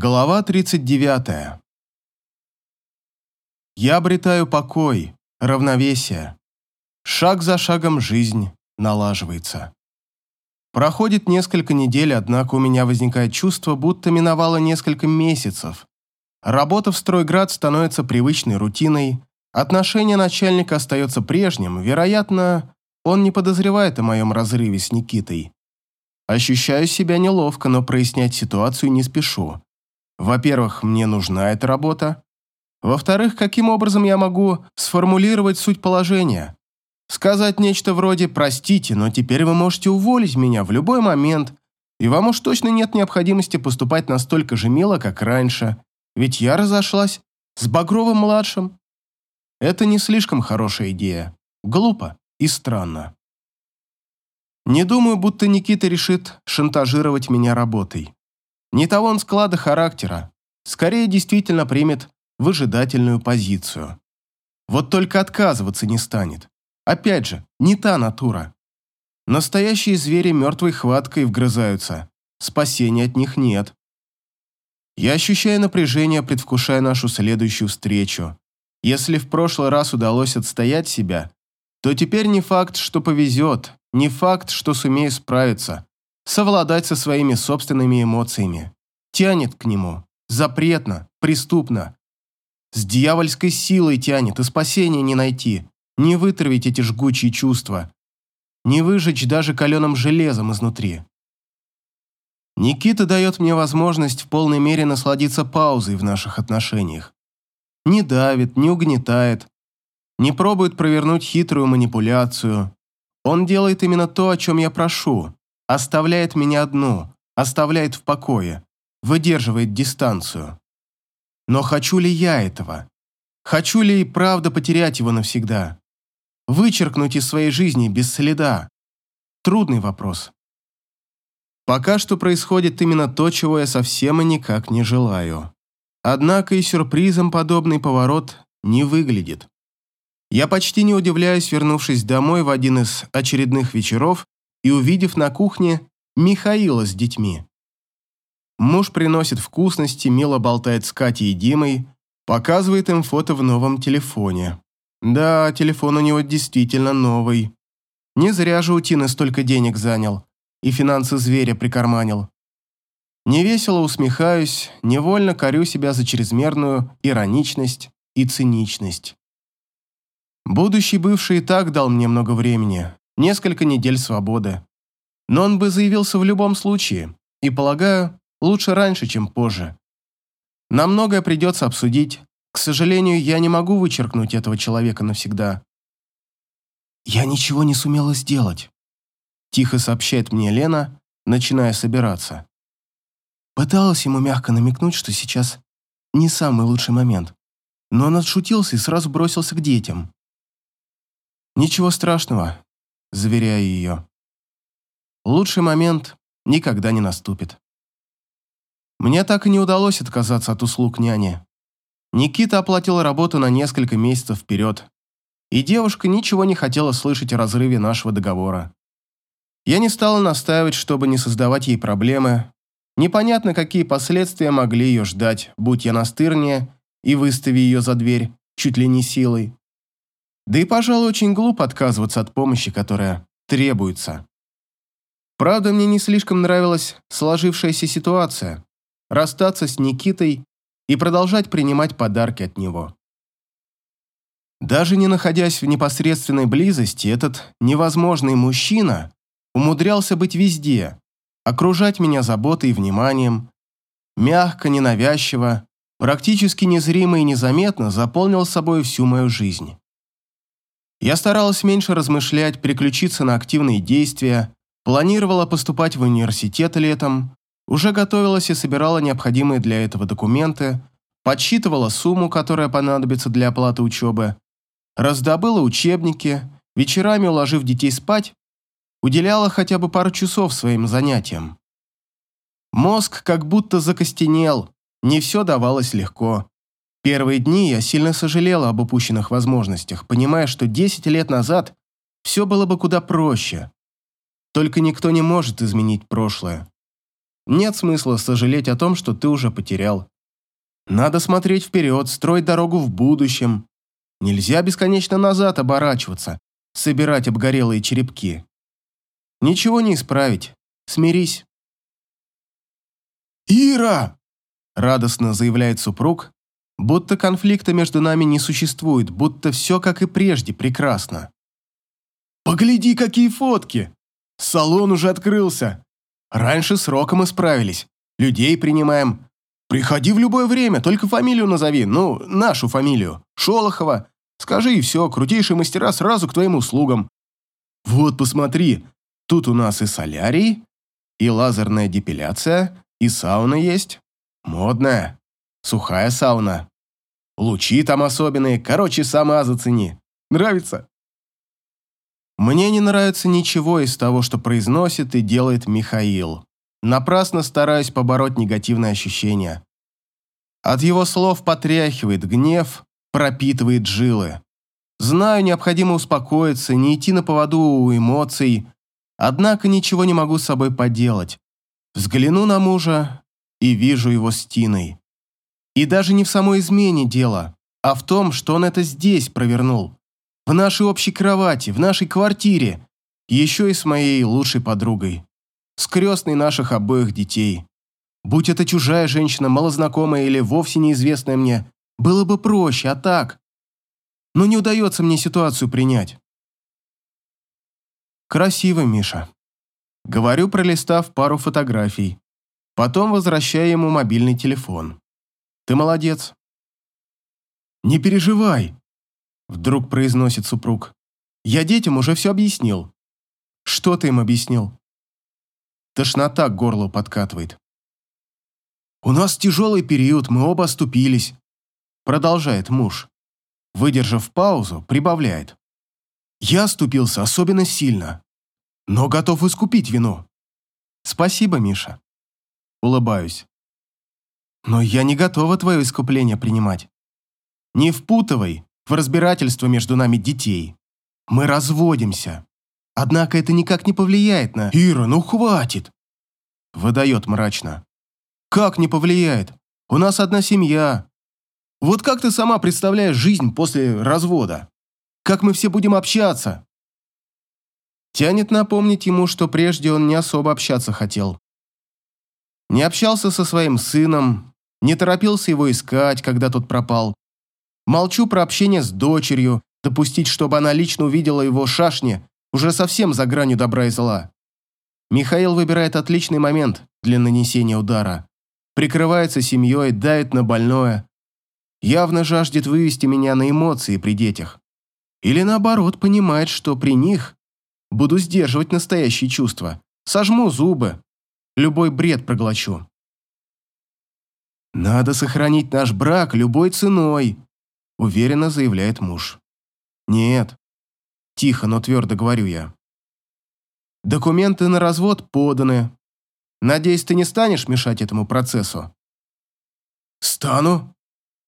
Глава 39. Я обретаю покой, равновесие. Шаг за шагом жизнь налаживается. Проходит несколько недель, однако у меня возникает чувство, будто миновало несколько месяцев. Работа в Стройград становится привычной рутиной, отношение начальника остается прежним, вероятно, он не подозревает о моем разрыве с Никитой. Ощущаю себя неловко, но прояснять ситуацию не спешу. Во-первых, мне нужна эта работа. Во-вторых, каким образом я могу сформулировать суть положения? Сказать нечто вроде «простите, но теперь вы можете уволить меня в любой момент», и вам уж точно нет необходимости поступать настолько же мило, как раньше, ведь я разошлась с Багровым-младшим. Это не слишком хорошая идея. Глупо и странно. Не думаю, будто Никита решит шантажировать меня работой. Не того он склада характера. Скорее, действительно примет выжидательную позицию. Вот только отказываться не станет. Опять же, не та натура. Настоящие звери мертвой хваткой вгрызаются. Спасения от них нет. Я ощущаю напряжение, предвкушая нашу следующую встречу. Если в прошлый раз удалось отстоять себя, то теперь не факт, что повезет, не факт, что сумею справиться совладать со своими собственными эмоциями. Тянет к нему. Запретно, преступно. С дьявольской силой тянет, и спасения не найти, не вытравить эти жгучие чувства, не выжечь даже каленым железом изнутри. Никита дает мне возможность в полной мере насладиться паузой в наших отношениях. Не давит, не угнетает, не пробует провернуть хитрую манипуляцию. Он делает именно то, о чем я прошу, Оставляет меня одну, оставляет в покое, выдерживает дистанцию. Но хочу ли я этого? Хочу ли и правда потерять его навсегда? Вычеркнуть из своей жизни без следа? Трудный вопрос. Пока что происходит именно то, чего я совсем и никак не желаю. Однако и сюрпризом подобный поворот не выглядит. Я почти не удивляюсь, вернувшись домой в один из очередных вечеров и увидев на кухне Михаила с детьми. Муж приносит вкусности, мило болтает с Катей и Димой, показывает им фото в новом телефоне. Да, телефон у него действительно новый. Не зря же Утина столько денег занял и финансы зверя прикарманил. Невесело усмехаюсь, невольно корю себя за чрезмерную ироничность и циничность. Будущий бывший и так дал мне много времени, несколько недель свободы. Но он бы заявился в любом случае, и, полагаю, лучше раньше, чем позже. Нам многое придется обсудить. К сожалению, я не могу вычеркнуть этого человека навсегда. «Я ничего не сумела сделать», – тихо сообщает мне Лена, начиная собираться. Пыталась ему мягко намекнуть, что сейчас не самый лучший момент. Но он отшутился и сразу бросился к детям. «Ничего страшного, заверяю ее. Лучший момент никогда не наступит. Мне так и не удалось отказаться от услуг няни. Никита оплатил работу на несколько месяцев вперед, и девушка ничего не хотела слышать о разрыве нашего договора. Я не стала настаивать, чтобы не создавать ей проблемы. Непонятно, какие последствия могли ее ждать, будь я настырнее и выстави ее за дверь, чуть ли не силой. Да и, пожалуй, очень глупо отказываться от помощи, которая требуется. Правда, мне не слишком нравилась сложившаяся ситуация. Расстаться с Никитой и продолжать принимать подарки от него. Даже не находясь в непосредственной близости, этот невозможный мужчина умудрялся быть везде, окружать меня заботой и вниманием, мягко, ненавязчиво, практически незримо и незаметно заполнил собой всю мою жизнь. Я старалась меньше размышлять, переключиться на активные действия, планировала поступать в университет летом, уже готовилась и собирала необходимые для этого документы, подсчитывала сумму, которая понадобится для оплаты учебы, раздобыла учебники, вечерами уложив детей спать, уделяла хотя бы пару часов своим занятиям. Мозг как будто закостенел, не все давалось легко. Первые дни я сильно сожалела об упущенных возможностях, понимая, что 10 лет назад все было бы куда проще. Только никто не может изменить прошлое. нет смысла сожалеть о том, что ты уже потерял. Надо смотреть вперед, строить дорогу в будущем. Нельзя бесконечно назад оборачиваться, собирать обгорелые черепки. Ничего не исправить. Смирись. «Ира!» – радостно заявляет супруг, будто конфликта между нами не существует, будто все, как и прежде, прекрасно. «Погляди, какие фотки! Салон уже открылся. Раньше сроком исправились. Людей принимаем. Приходи в любое время, только фамилию назови, ну, нашу фамилию. Шолохова. Скажи и все, крутейшие мастера сразу к твоим услугам. Вот, посмотри, тут у нас и солярий, и лазерная депиляция, и сауна есть. Модная. Сухая сауна. Лучи там особенные, короче, сама зацени. Нравится? Мне не нравится ничего из того, что произносит и делает Михаил. Напрасно стараюсь побороть негативные ощущения. От его слов потряхивает гнев, пропитывает жилы. Знаю, необходимо успокоиться, не идти на поводу у эмоций, однако ничего не могу с собой поделать. Взгляну на мужа и вижу его с Тиной. И даже не в самой измене дело, а в том, что он это здесь провернул. В нашей общей кровати, в нашей квартире. Еще и с моей лучшей подругой. С крестной наших обоих детей. Будь это чужая женщина, малознакомая или вовсе неизвестная мне, было бы проще, а так... Но не удается мне ситуацию принять. Красиво, Миша. Говорю, пролистав пару фотографий. Потом возвращаю ему мобильный телефон. Ты молодец. Не переживай, Вдруг произносит супруг. Я детям уже все объяснил. Что ты им объяснил? Тошнота к горлу подкатывает. У нас тяжелый период, мы оба оступились. Продолжает муж. Выдержав паузу, прибавляет. Я оступился особенно сильно, но готов искупить вину. Спасибо, Миша. Улыбаюсь. Но я не готова твое искупление принимать. Не впутывай в разбирательство между нами детей. Мы разводимся. Однако это никак не повлияет на... Ира, ну хватит! Выдает мрачно. Как не повлияет? У нас одна семья. Вот как ты сама представляешь жизнь после развода? Как мы все будем общаться? Тянет напомнить ему, что прежде он не особо общаться хотел. Не общался со своим сыном, не торопился его искать, когда тот пропал. Молчу про общение с дочерью, допустить, чтобы она лично увидела его шашни, уже совсем за гранью добра и зла. Михаил выбирает отличный момент для нанесения удара. Прикрывается семьей, давит на больное. Явно жаждет вывести меня на эмоции при детях. Или наоборот, понимает, что при них буду сдерживать настоящие чувства. Сожму зубы. Любой бред проглочу. Надо сохранить наш брак любой ценой, уверенно заявляет муж. Нет. Тихо, но твердо говорю я. Документы на развод поданы. Надеюсь, ты не станешь мешать этому процессу? Стану,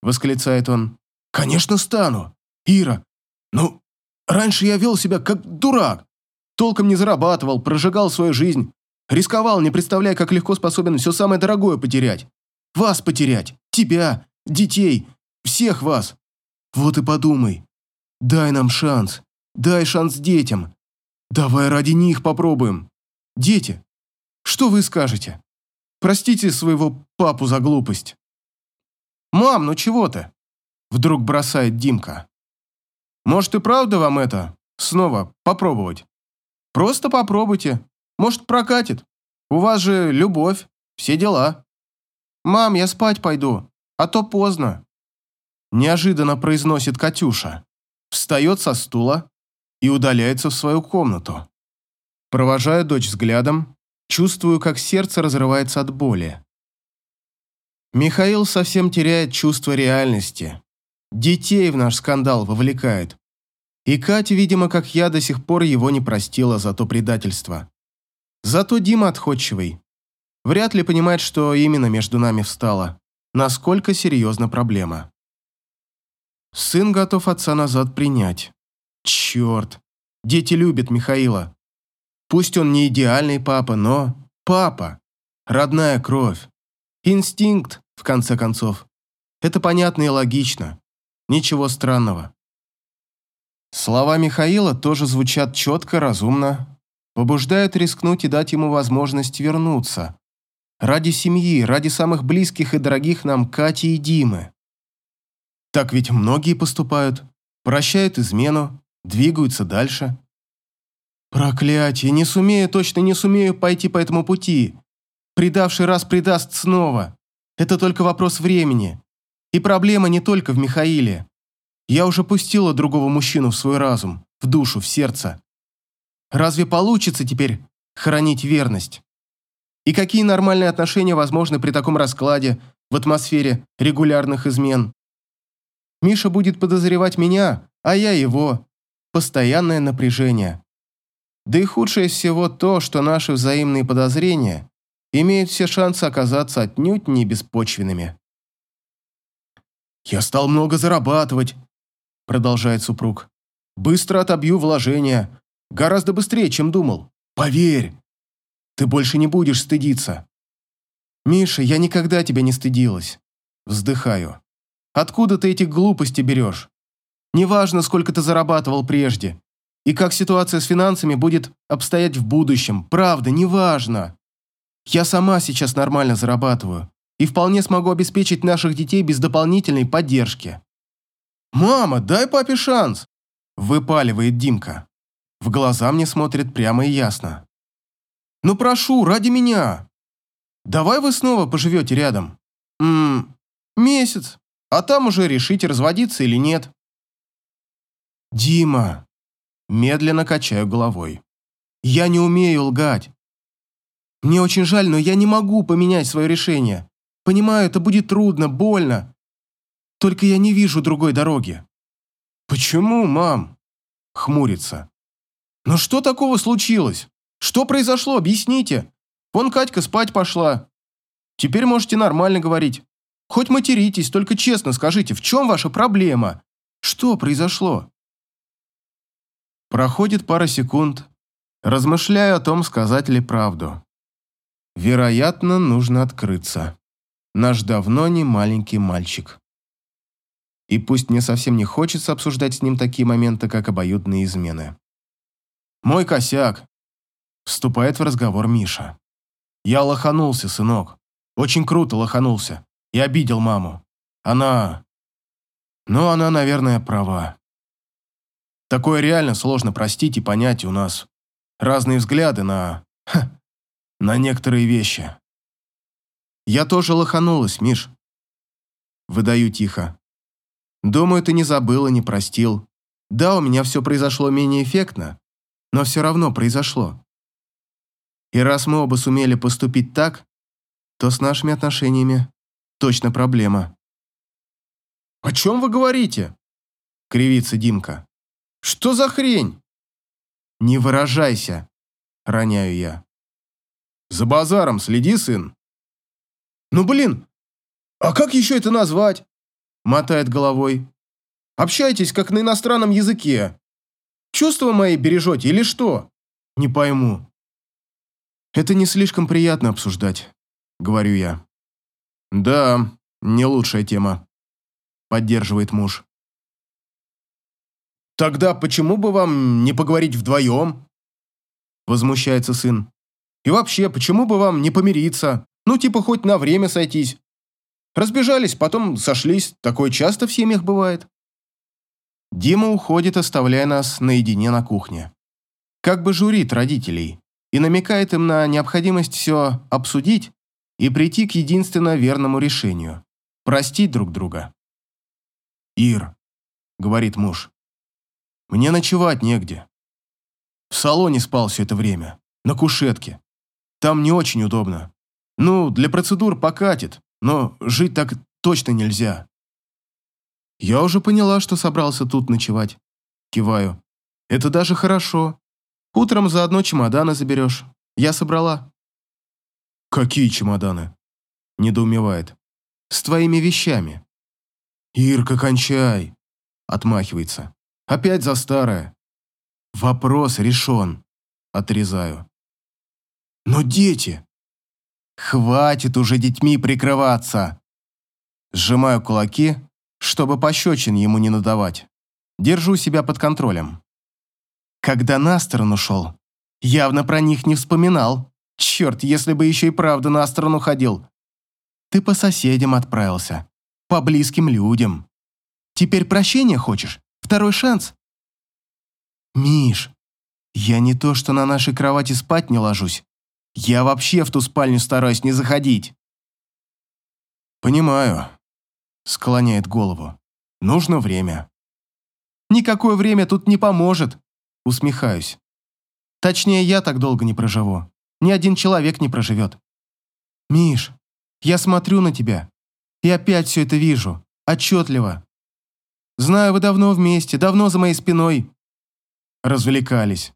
восклицает он. Конечно, стану. Ира, ну, раньше я вел себя как дурак. Толком не зарабатывал, прожигал свою жизнь. Рисковал, не представляя, как легко способен все самое дорогое потерять. Вас потерять, тебя, детей, всех вас. Вот и подумай. Дай нам шанс. Дай шанс детям. Давай ради них попробуем. Дети, что вы скажете? Простите своего папу за глупость. Мам, ну чего ты? Вдруг бросает Димка. Может и правда вам это снова попробовать? Просто попробуйте. Может прокатит. У вас же любовь, все дела. Мам, я спать пойду, а то поздно неожиданно произносит Катюша, встает со стула и удаляется в свою комнату. Провожаю дочь взглядом, чувствую, как сердце разрывается от боли. Михаил совсем теряет чувство реальности. Детей в наш скандал вовлекает. И Катя, видимо, как я, до сих пор его не простила за то предательство. Зато Дима отходчивый. Вряд ли понимает, что именно между нами встало. Насколько серьезна проблема. Сын готов отца назад принять. Черт, дети любят Михаила. Пусть он не идеальный папа, но папа. Родная кровь. Инстинкт, в конце концов. Это понятно и логично. Ничего странного. Слова Михаила тоже звучат четко, разумно, побуждают рискнуть и дать ему возможность вернуться. Ради семьи, ради самых близких и дорогих нам Кати и Димы. Так ведь многие поступают, прощают измену, двигаются дальше. Проклятие, не сумею, точно не сумею пойти по этому пути. Предавший раз предаст снова. Это только вопрос времени. И проблема не только в Михаиле. Я уже пустила другого мужчину в свой разум, в душу, в сердце. Разве получится теперь хранить верность? И какие нормальные отношения возможны при таком раскладе в атмосфере регулярных измен? Миша будет подозревать меня, а я его. Постоянное напряжение. Да и худшее всего то, что наши взаимные подозрения имеют все шансы оказаться отнюдь не беспочвенными. «Я стал много зарабатывать», — продолжает супруг. «Быстро отобью вложения. Гораздо быстрее, чем думал. Поверь, ты больше не будешь стыдиться». «Миша, я никогда тебя не стыдилась». Вздыхаю. «Откуда ты эти глупости берешь? Неважно, сколько ты зарабатывал прежде и как ситуация с финансами будет обстоять в будущем. Правда, неважно. Я сама сейчас нормально зарабатываю и вполне смогу обеспечить наших детей без дополнительной поддержки. «Мама, дай папе шанс!» – выпаливает Димка. В глаза мне смотрит прямо и ясно. «Ну прошу, ради меня! Давай вы снова поживете рядом. Ммм, месяц, а там уже решите, разводиться или нет». «Дима!» Медленно качаю головой. «Я не умею лгать. Мне очень жаль, но я не могу поменять свое решение. Понимаю, это будет трудно, больно. Только я не вижу другой дороги». «Почему, мам?» Хмурится. «Но что такого случилось? Что произошло? Объясните. Вон Катька спать пошла. Теперь можете нормально говорить. Хоть материтесь, только честно скажите, в чем ваша проблема? Что произошло?» Проходит пара секунд. Размышляю о том, сказать ли правду. Вероятно, нужно открыться. Наш давно не маленький мальчик. И пусть мне совсем не хочется обсуждать с ним такие моменты, как обоюдные измены. «Мой косяк!» Вступает в разговор Миша. «Я лоханулся, сынок. Очень круто лоханулся. И обидел маму. Она... Ну, она, наверное, права. Такое реально сложно простить и понять у нас. Разные взгляды на... Ха, на некоторые вещи. Я тоже лоханулась, Миш. Выдаю тихо. Думаю, ты не забыл и не простил. Да, у меня все произошло менее эффектно, но все равно произошло. И раз мы оба сумели поступить так, то с нашими отношениями точно проблема. «О чем вы говорите?» — кривится Димка. Что за хрень? Не выражайся, роняю я. За базаром следи, сын. Ну блин, а как еще это назвать? Мотает головой. Общайтесь, как на иностранном языке. Чувства мои бережете или что? Не пойму. Это не слишком приятно обсуждать, говорю я. Да, не лучшая тема, поддерживает муж. «Тогда почему бы вам не поговорить вдвоем?» Возмущается сын. «И вообще, почему бы вам не помириться? Ну, типа, хоть на время сойтись. Разбежались, потом сошлись. Такое часто в семьях бывает». Дима уходит, оставляя нас наедине на кухне. Как бы журит родителей и намекает им на необходимость все обсудить и прийти к единственно верному решению – простить друг друга. «Ир», – говорит муж, мне ночевать негде. В салоне спал все это время, на кушетке. Там не очень удобно. Ну, для процедур покатит, но жить так точно нельзя. Я уже поняла, что собрался тут ночевать. Киваю. Это даже хорошо. Утром заодно чемоданы заберешь. Я собрала. Какие чемоданы? Недоумевает. С твоими вещами. Ирка, кончай. Отмахивается. Опять за старое. Вопрос решен. Отрезаю. Но дети. Хватит уже детьми прикрываться. Сжимаю кулаки, чтобы пощечин ему не надавать. Держу себя под контролем. Когда на сторону шел, явно про них не вспоминал. Черт, если бы еще и правда на сторону ходил. Ты по соседям отправился, по близким людям. Теперь прощения хочешь? Второй шанс? Миш, я не то, что на нашей кровати спать не ложусь. Я вообще в ту спальню стараюсь не заходить. Понимаю. Склоняет голову. Нужно время. Никакое время тут не поможет. Усмехаюсь. Точнее, я так долго не проживу. Ни один человек не проживет. Миш, я смотрю на тебя и опять все это вижу, отчетливо. Знаю, вы давно вместе, давно за моей спиной. Развлекались.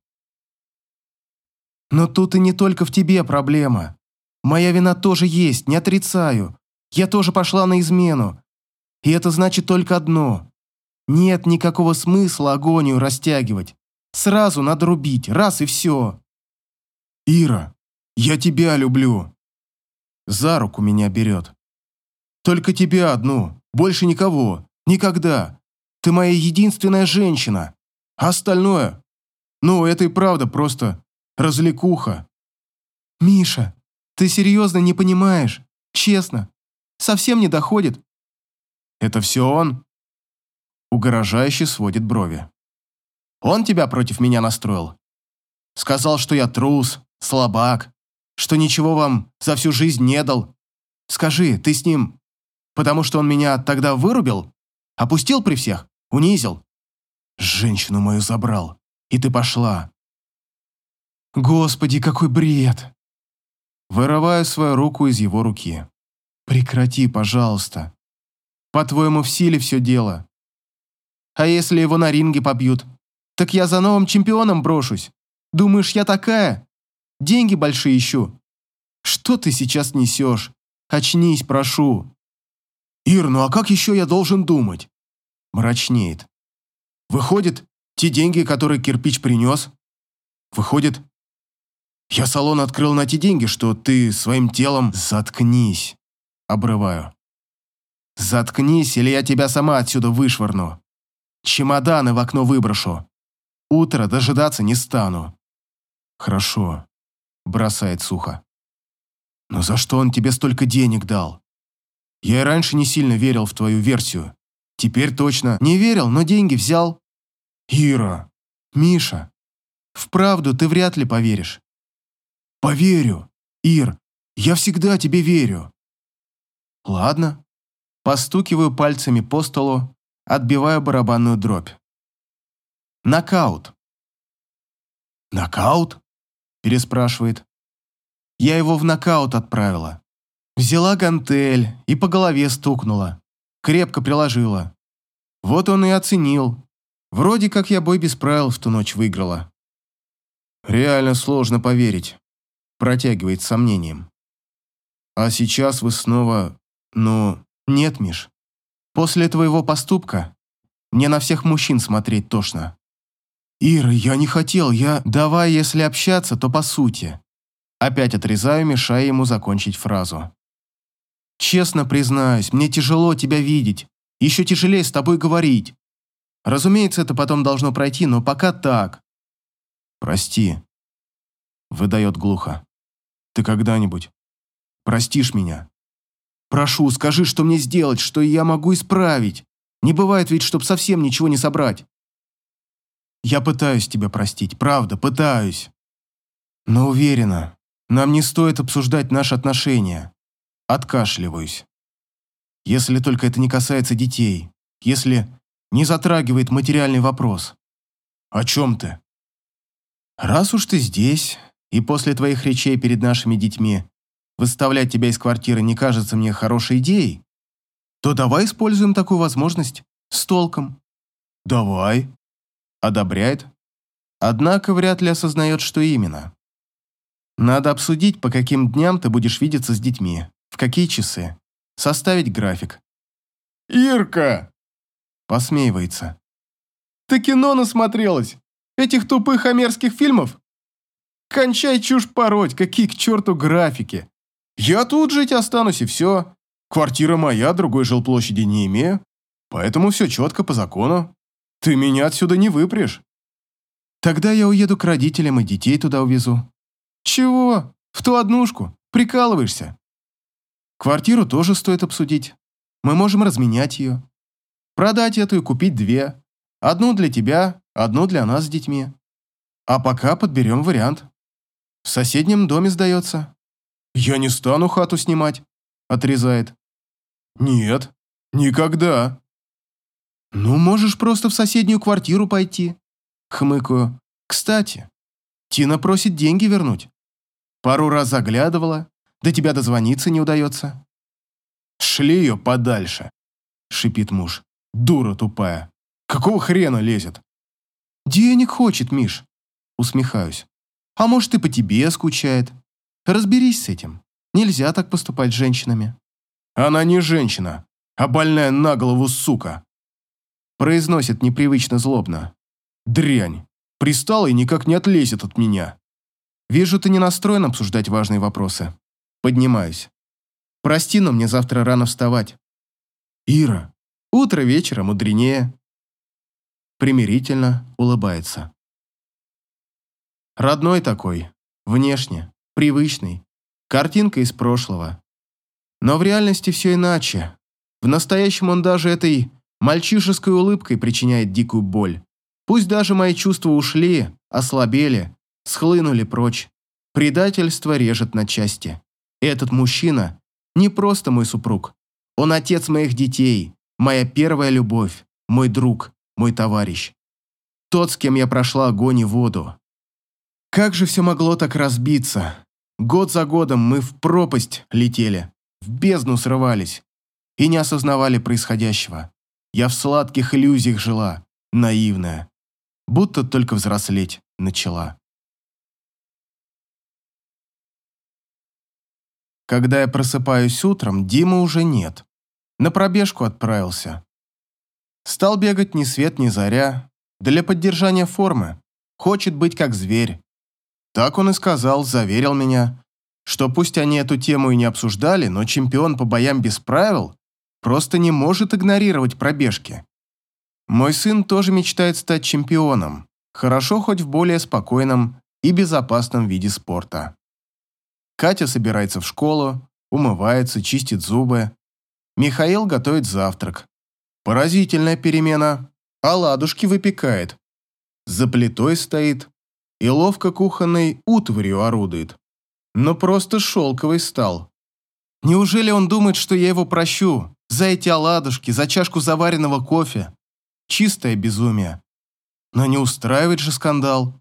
Но тут и не только в тебе проблема. Моя вина тоже есть, не отрицаю. Я тоже пошла на измену. И это значит только одно. Нет никакого смысла агонию растягивать. Сразу надо рубить, раз и все. Ира, я тебя люблю. За руку меня берет. Только тебя одну, больше никого, никогда. Ты моя единственная женщина. А остальное? Ну, это и правда просто развлекуха. Миша, ты серьезно не понимаешь? Честно. Совсем не доходит. Это все он? Угрожающе сводит брови. Он тебя против меня настроил? Сказал, что я трус, слабак, что ничего вам за всю жизнь не дал. Скажи, ты с ним, потому что он меня тогда вырубил? Опустил при всех? Унизил? Женщину мою забрал, и ты пошла. Господи, какой бред! Вырываю свою руку из его руки. Прекрати, пожалуйста. По-твоему, в силе все дело. А если его на ринге побьют? Так я за новым чемпионом брошусь. Думаешь, я такая? Деньги большие ищу. Что ты сейчас несешь? Очнись, прошу. Ир, ну а как еще я должен думать? Мрачнеет. Выходит, те деньги, которые кирпич принес? Выходит, я салон открыл на те деньги, что ты своим телом... Заткнись. Обрываю. Заткнись, или я тебя сама отсюда вышвырну. Чемоданы в окно выброшу. Утро дожидаться не стану. Хорошо бросает сухо. «Но за что он тебе столько денег дал? Я и раньше не сильно верил в твою версию. Теперь точно не верил, но деньги взял. Ира, Миша, вправду ты вряд ли поверишь. Поверю, Ир, я всегда тебе верю. Ладно. Постукиваю пальцами по столу, отбивая барабанную дробь. Нокаут. Нокаут? переспрашивает. Я его в нокаут отправила. Взяла гантель и по голове стукнула. Крепко приложила. Вот он и оценил. Вроде как я бой без правил в ту ночь выиграла. Реально сложно поверить. Протягивает с сомнением. А сейчас вы снова... Ну, нет, Миш. После твоего поступка мне на всех мужчин смотреть тошно. «Ира, я не хотел, я...» «Давай, если общаться, то по сути». Опять отрезаю, мешая ему закончить фразу. «Честно признаюсь, мне тяжело тебя видеть. Еще тяжелее с тобой говорить. Разумеется, это потом должно пройти, но пока так». «Прости», — выдает глухо. «Ты когда-нибудь простишь меня? Прошу, скажи, что мне сделать, что я могу исправить. Не бывает ведь, чтоб совсем ничего не собрать». Я пытаюсь тебя простить, правда, пытаюсь. Но уверена, нам не стоит обсуждать наши отношения. Откашливаюсь. Если только это не касается детей, если не затрагивает материальный вопрос. О чем ты? Раз уж ты здесь, и после твоих речей перед нашими детьми выставлять тебя из квартиры не кажется мне хорошей идеей, то давай используем такую возможность с толком. Давай, одобряет, однако вряд ли осознает, что именно. Надо обсудить, по каким дням ты будешь видеться с детьми, в какие часы, составить график. «Ирка!» – посмеивается. «Ты кино насмотрелась? Этих тупых амерских фильмов? Кончай чушь пороть, какие к черту графики. Я тут жить останусь и все. Квартира моя, другой жилплощади не имею. Поэтому все четко по закону. Ты меня отсюда не выпрешь. Тогда я уеду к родителям и детей туда увезу. Чего? В ту однушку? Прикалываешься? Квартиру тоже стоит обсудить. Мы можем разменять ее. Продать эту и купить две. Одну для тебя, одну для нас с детьми. А пока подберем вариант. В соседнем доме сдается. Я не стану хату снимать, отрезает. Нет, никогда. Ну, можешь просто в соседнюю квартиру пойти. Хмыкаю. Кстати, Тина просит деньги вернуть. Пару раз заглядывала, до тебя дозвониться не удается. Шли ее подальше, шипит муж. Дура тупая. Какого хрена лезет? Денег хочет, Миш. Усмехаюсь. А может, и по тебе скучает. Разберись с этим. Нельзя так поступать с женщинами. Она не женщина, а больная на голову сука. Произносит непривычно злобно. Дрянь. Пристала и никак не отлезет от меня. Вижу, ты не настроен обсуждать важные вопросы. Поднимаюсь. Прости, но мне завтра рано вставать. Ира, утро вечера мудренее. Примирительно улыбается. Родной такой, внешне, привычный, картинка из прошлого. Но в реальности все иначе. В настоящем он даже этой мальчишеской улыбкой причиняет дикую боль. Пусть даже мои чувства ушли, ослабели, схлынули прочь. Предательство режет на части. Этот мужчина не просто мой супруг. Он отец моих детей, моя первая любовь, мой друг, мой товарищ. Тот, с кем я прошла огонь и воду. Как же все могло так разбиться? Год за годом мы в пропасть летели, в бездну срывались и не осознавали происходящего. Я в сладких иллюзиях жила, наивная, будто только взрослеть начала. Когда я просыпаюсь утром, Дима уже нет. На пробежку отправился. Стал бегать ни свет, ни заря. Для поддержания формы. Хочет быть как зверь. Так он и сказал, заверил меня, что пусть они эту тему и не обсуждали, но чемпион по боям без правил просто не может игнорировать пробежки. Мой сын тоже мечтает стать чемпионом, хорошо хоть в более спокойном и безопасном виде спорта. Катя собирается в школу, умывается, чистит зубы. Михаил готовит завтрак. Поразительная перемена. Оладушки выпекает. За плитой стоит и ловко кухонной утварью орудует. Но просто шелковый стал. Неужели он думает, что я его прощу? За эти оладушки, за чашку заваренного кофе? Чистое безумие. Но не устраивает же скандал.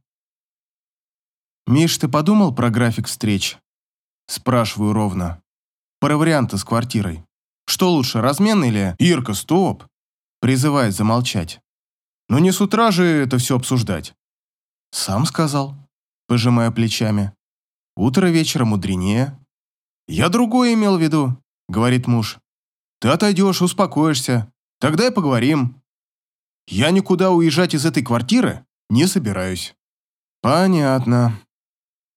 «Миш, ты подумал про график встреч?» Спрашиваю ровно. Про варианты с квартирой. Что лучше, размен или... Ирка, стоп! Призывает замолчать. Но не с утра же это все обсуждать. Сам сказал, пожимая плечами. Утро вечера мудренее. Я другое имел в виду, говорит муж. Ты отойдешь, успокоишься. Тогда и поговорим. Я никуда уезжать из этой квартиры не собираюсь. Понятно.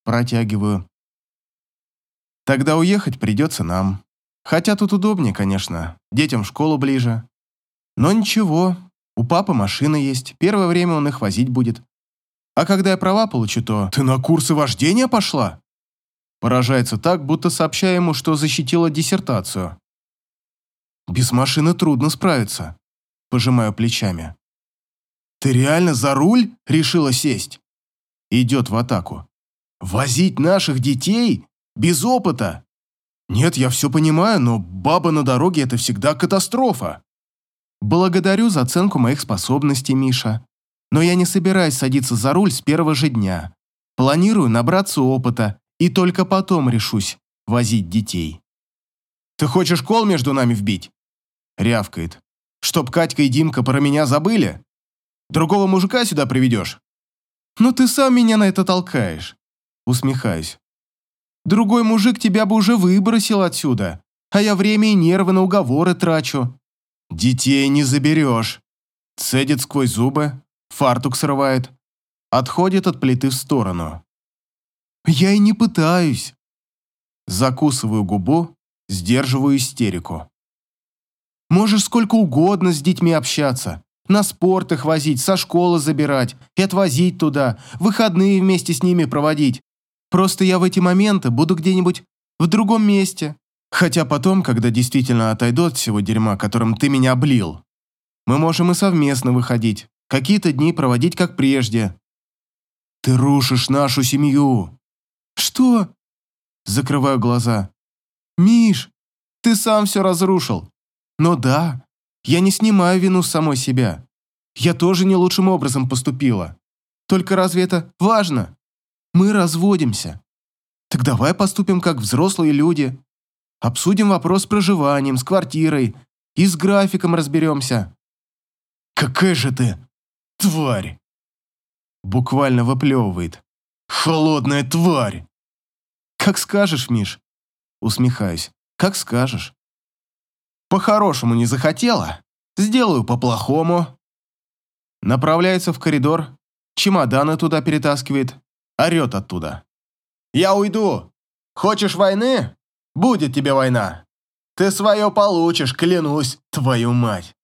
Протягиваю. Тогда уехать придется нам. Хотя тут удобнее, конечно, детям в школу ближе. Но ничего, у папы машина есть, первое время он их возить будет. А когда я права получу, то... Ты на курсы вождения пошла? Поражается так, будто сообщая ему, что защитила диссертацию. Без машины трудно справиться. Пожимаю плечами. Ты реально за руль решила сесть? Идет в атаку. Возить наших детей? Без опыта. Нет, я все понимаю, но баба на дороге – это всегда катастрофа. Благодарю за оценку моих способностей, Миша. Но я не собираюсь садиться за руль с первого же дня. Планирую набраться опыта и только потом решусь возить детей. «Ты хочешь кол между нами вбить?» Рявкает. «Чтоб Катька и Димка про меня забыли? Другого мужика сюда приведешь?» «Ну ты сам меня на это толкаешь». Усмехаюсь. Другой мужик тебя бы уже выбросил отсюда, а я время и нервы на уговоры трачу. Детей не заберешь. Цедит сквозь зубы, фартук срывает, отходит от плиты в сторону. Я и не пытаюсь. Закусываю губу, сдерживаю истерику. Можешь сколько угодно с детьми общаться, на спорт их возить, со школы забирать и отвозить туда, выходные вместе с ними проводить. Просто я в эти моменты буду где-нибудь в другом месте. Хотя потом, когда действительно отойду от всего дерьма, которым ты меня облил, мы можем и совместно выходить, какие-то дни проводить как прежде. Ты рушишь нашу семью. Что? Закрываю глаза. Миш, ты сам все разрушил. Но да, я не снимаю вину с самой себя. Я тоже не лучшим образом поступила. Только разве это важно? Мы разводимся. Так давай поступим как взрослые люди. Обсудим вопрос с проживанием, с квартирой и с графиком разберемся. Какая же ты тварь! Буквально выплевывает. Холодная тварь! Как скажешь, Миш. Усмехаюсь. Как скажешь. По-хорошему не захотела? Сделаю по-плохому. Направляется в коридор, чемоданы туда перетаскивает, орет оттуда. «Я уйду! Хочешь войны? Будет тебе война! Ты свое получишь, клянусь, твою мать!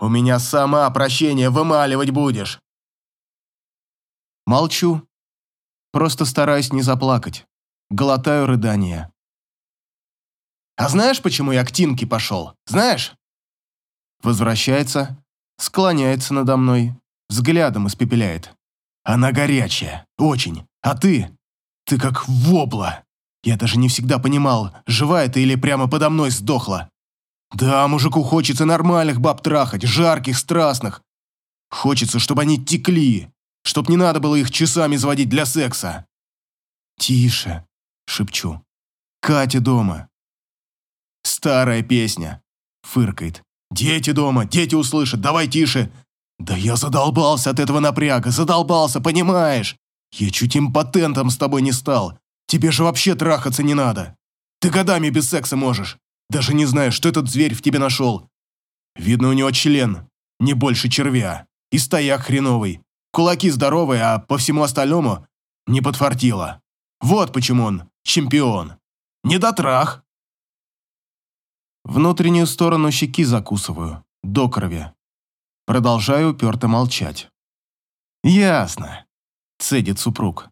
У меня сама прощение вымаливать будешь!» Молчу. Просто стараюсь не заплакать. Глотаю рыдания. «А знаешь, почему я к Тинке пошел? Знаешь?» Возвращается, склоняется надо мной, взглядом испепеляет. «Она горячая, очень. А ты? Ты как вобла. Я даже не всегда понимал, живая ты или прямо подо мной сдохла. Да, мужику хочется нормальных баб трахать, жарких, страстных. Хочется, чтобы они текли, чтоб не надо было их часами заводить для секса. «Тише», — шепчу. «Катя дома». «Старая песня», — фыркает. «Дети дома, дети услышат, давай тише». «Да я задолбался от этого напряга, задолбался, понимаешь? Я чуть импотентом с тобой не стал. Тебе же вообще трахаться не надо. Ты годами без секса можешь. Даже не знаю, что этот зверь в тебе нашел. Видно, у него член, не больше червя. И стояк хреновый. Кулаки здоровые, а по всему остальному не подфартило. Вот почему он чемпион. Не дотрах. Внутреннюю сторону щеки закусываю, до крови. Продолжаю уперто молчать. «Ясно», — цедит супруг.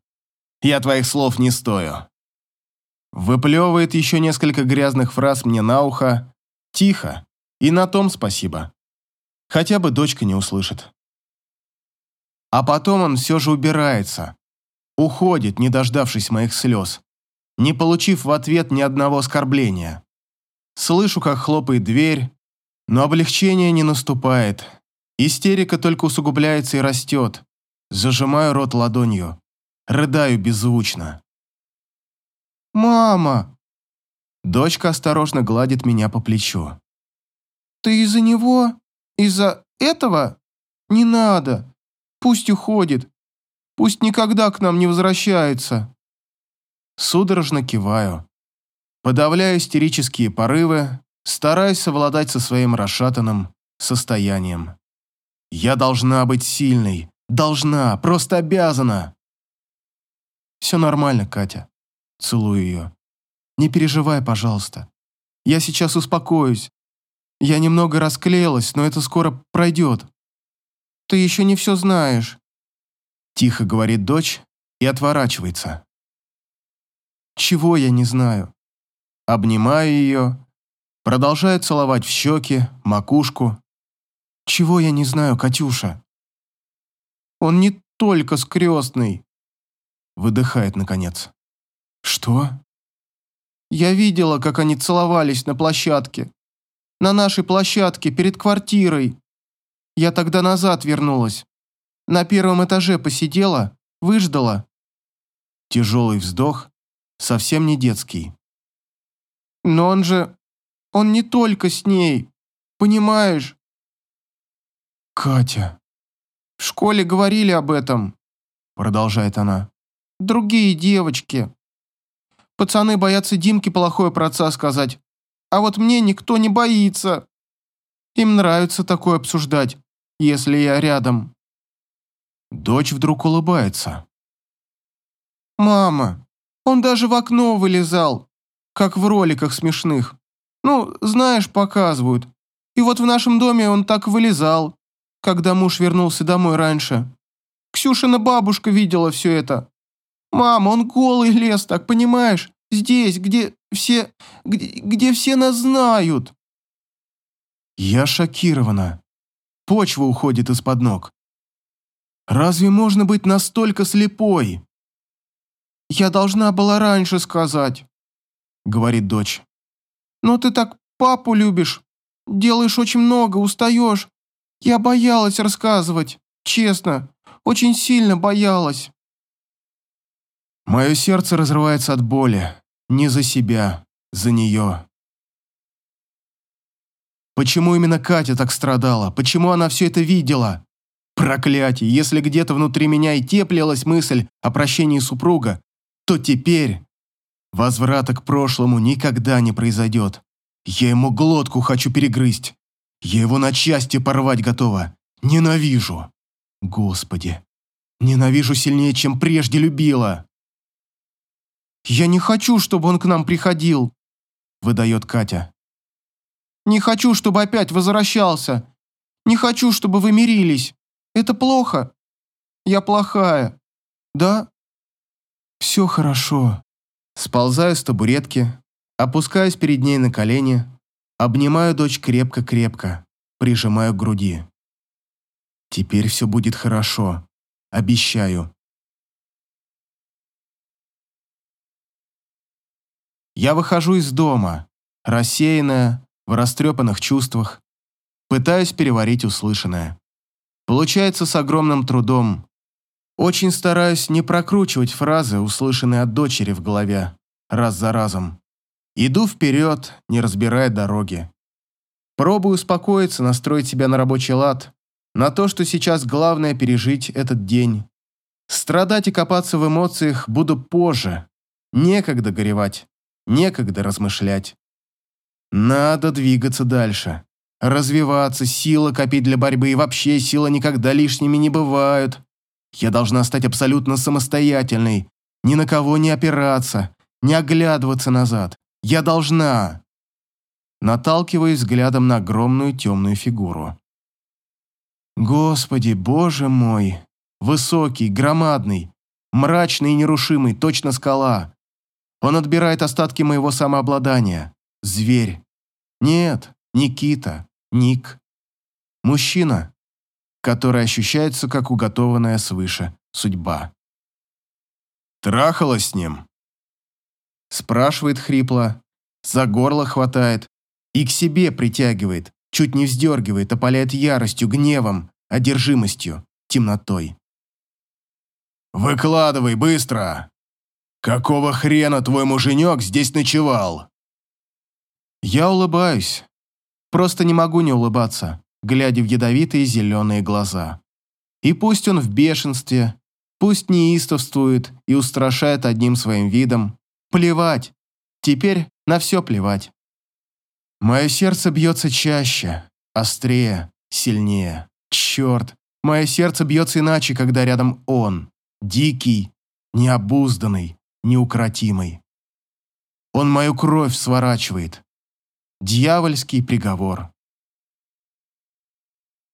«Я твоих слов не стою». Выплевывает еще несколько грязных фраз мне на ухо. Тихо. И на том спасибо. Хотя бы дочка не услышит. А потом он все же убирается. Уходит, не дождавшись моих слез. Не получив в ответ ни одного оскорбления. Слышу, как хлопает дверь, но облегчение не наступает. Истерика только усугубляется и растет. Зажимаю рот ладонью. Рыдаю беззвучно. «Мама!» Дочка осторожно гладит меня по плечу. «Ты из-за него? Из-за этого? Не надо. Пусть уходит. Пусть никогда к нам не возвращается». Судорожно киваю. Подавляю истерические порывы, стараюсь совладать со своим расшатанным состоянием. Я должна быть сильной. Должна, просто обязана. Все нормально, Катя. Целую ее. Не переживай, пожалуйста. Я сейчас успокоюсь. Я немного расклеилась, но это скоро пройдет. Ты еще не все знаешь. Тихо говорит дочь и отворачивается. Чего я не знаю? Обнимаю ее, продолжаю целовать в щеки, макушку, чего я не знаю, Катюша? Он не только скрестный. Выдыхает, наконец. Что? Я видела, как они целовались на площадке. На нашей площадке, перед квартирой. Я тогда назад вернулась. На первом этаже посидела, выждала. Тяжелый вздох, совсем не детский. Но он же... Он не только с ней. Понимаешь? «Катя...» «В школе говорили об этом», — продолжает она. «Другие девочки. Пацаны боятся Димке плохое про отца сказать, а вот мне никто не боится. Им нравится такое обсуждать, если я рядом». Дочь вдруг улыбается. «Мама, он даже в окно вылезал. Как в роликах смешных. Ну, знаешь, показывают. И вот в нашем доме он так вылезал, когда муж вернулся домой раньше. Ксюшина бабушка видела все это. Мама, он голый лез, так понимаешь? Здесь, где все... где, где все нас знают. Я шокирована. Почва уходит из-под ног. Разве можно быть настолько слепой? Я должна была раньше сказать, говорит дочь. Но ты так папу любишь. Делаешь очень много, устаешь. Я боялась рассказывать, честно. Очень сильно боялась. Мое сердце разрывается от боли. Не за себя, за нее. Почему именно Катя так страдала? Почему она все это видела? Проклятие, если где-то внутри меня и теплилась мысль о прощении супруга, то теперь возврата к прошлому никогда не произойдет. Я ему глотку хочу перегрызть. Я его на части порвать готова. Ненавижу. Господи. Ненавижу сильнее, чем прежде любила. «Я не хочу, чтобы он к нам приходил», – выдает Катя. «Не хочу, чтобы опять возвращался. Не хочу, чтобы вы мирились. Это плохо. Я плохая. Да?» «Все хорошо». Сползаю с табуретки, опускаюсь перед ней на колени, обнимаю дочь крепко-крепко, прижимаю к груди. «Теперь все будет хорошо. Обещаю». Я выхожу из дома, рассеянная, в растрепанных чувствах, пытаюсь переварить услышанное. Получается с огромным трудом. Очень стараюсь не прокручивать фразы, услышанные от дочери в голове, раз за разом. Иду вперед, не разбирая дороги. Пробую успокоиться, настроить себя на рабочий лад, на то, что сейчас главное пережить этот день. Страдать и копаться в эмоциях буду позже. Некогда горевать. Некогда размышлять. Надо двигаться дальше. Развиваться, сила копить для борьбы и вообще силы никогда лишними не бывают. Я должна стать абсолютно самостоятельной, ни на кого не опираться, не оглядываться назад. Я должна. Наталкиваюсь взглядом на огромную темную фигуру. Господи, боже мой! Высокий, громадный, мрачный и нерушимый, точно скала. Он отбирает остатки моего самообладания. Зверь. Нет, Никита, Ник. Мужчина, который ощущается как уготованная свыше судьба. «Трахалась с ним?» Спрашивает хрипло, за горло хватает и к себе притягивает, чуть не вздергивает, опаляет яростью, гневом, одержимостью, темнотой. «Выкладывай быстро!» «Какого хрена твой муженек здесь ночевал?» Я улыбаюсь. Просто не могу не улыбаться, глядя в ядовитые зеленые глаза. И пусть он в бешенстве, пусть неистовствует и устрашает одним своим видом, плевать. Теперь на все плевать. Мое сердце бьется чаще, острее, сильнее. Черт, мое сердце бьется иначе, когда рядом он, дикий, необузданный, неукротимый. Он мою кровь сворачивает. Дьявольский приговор.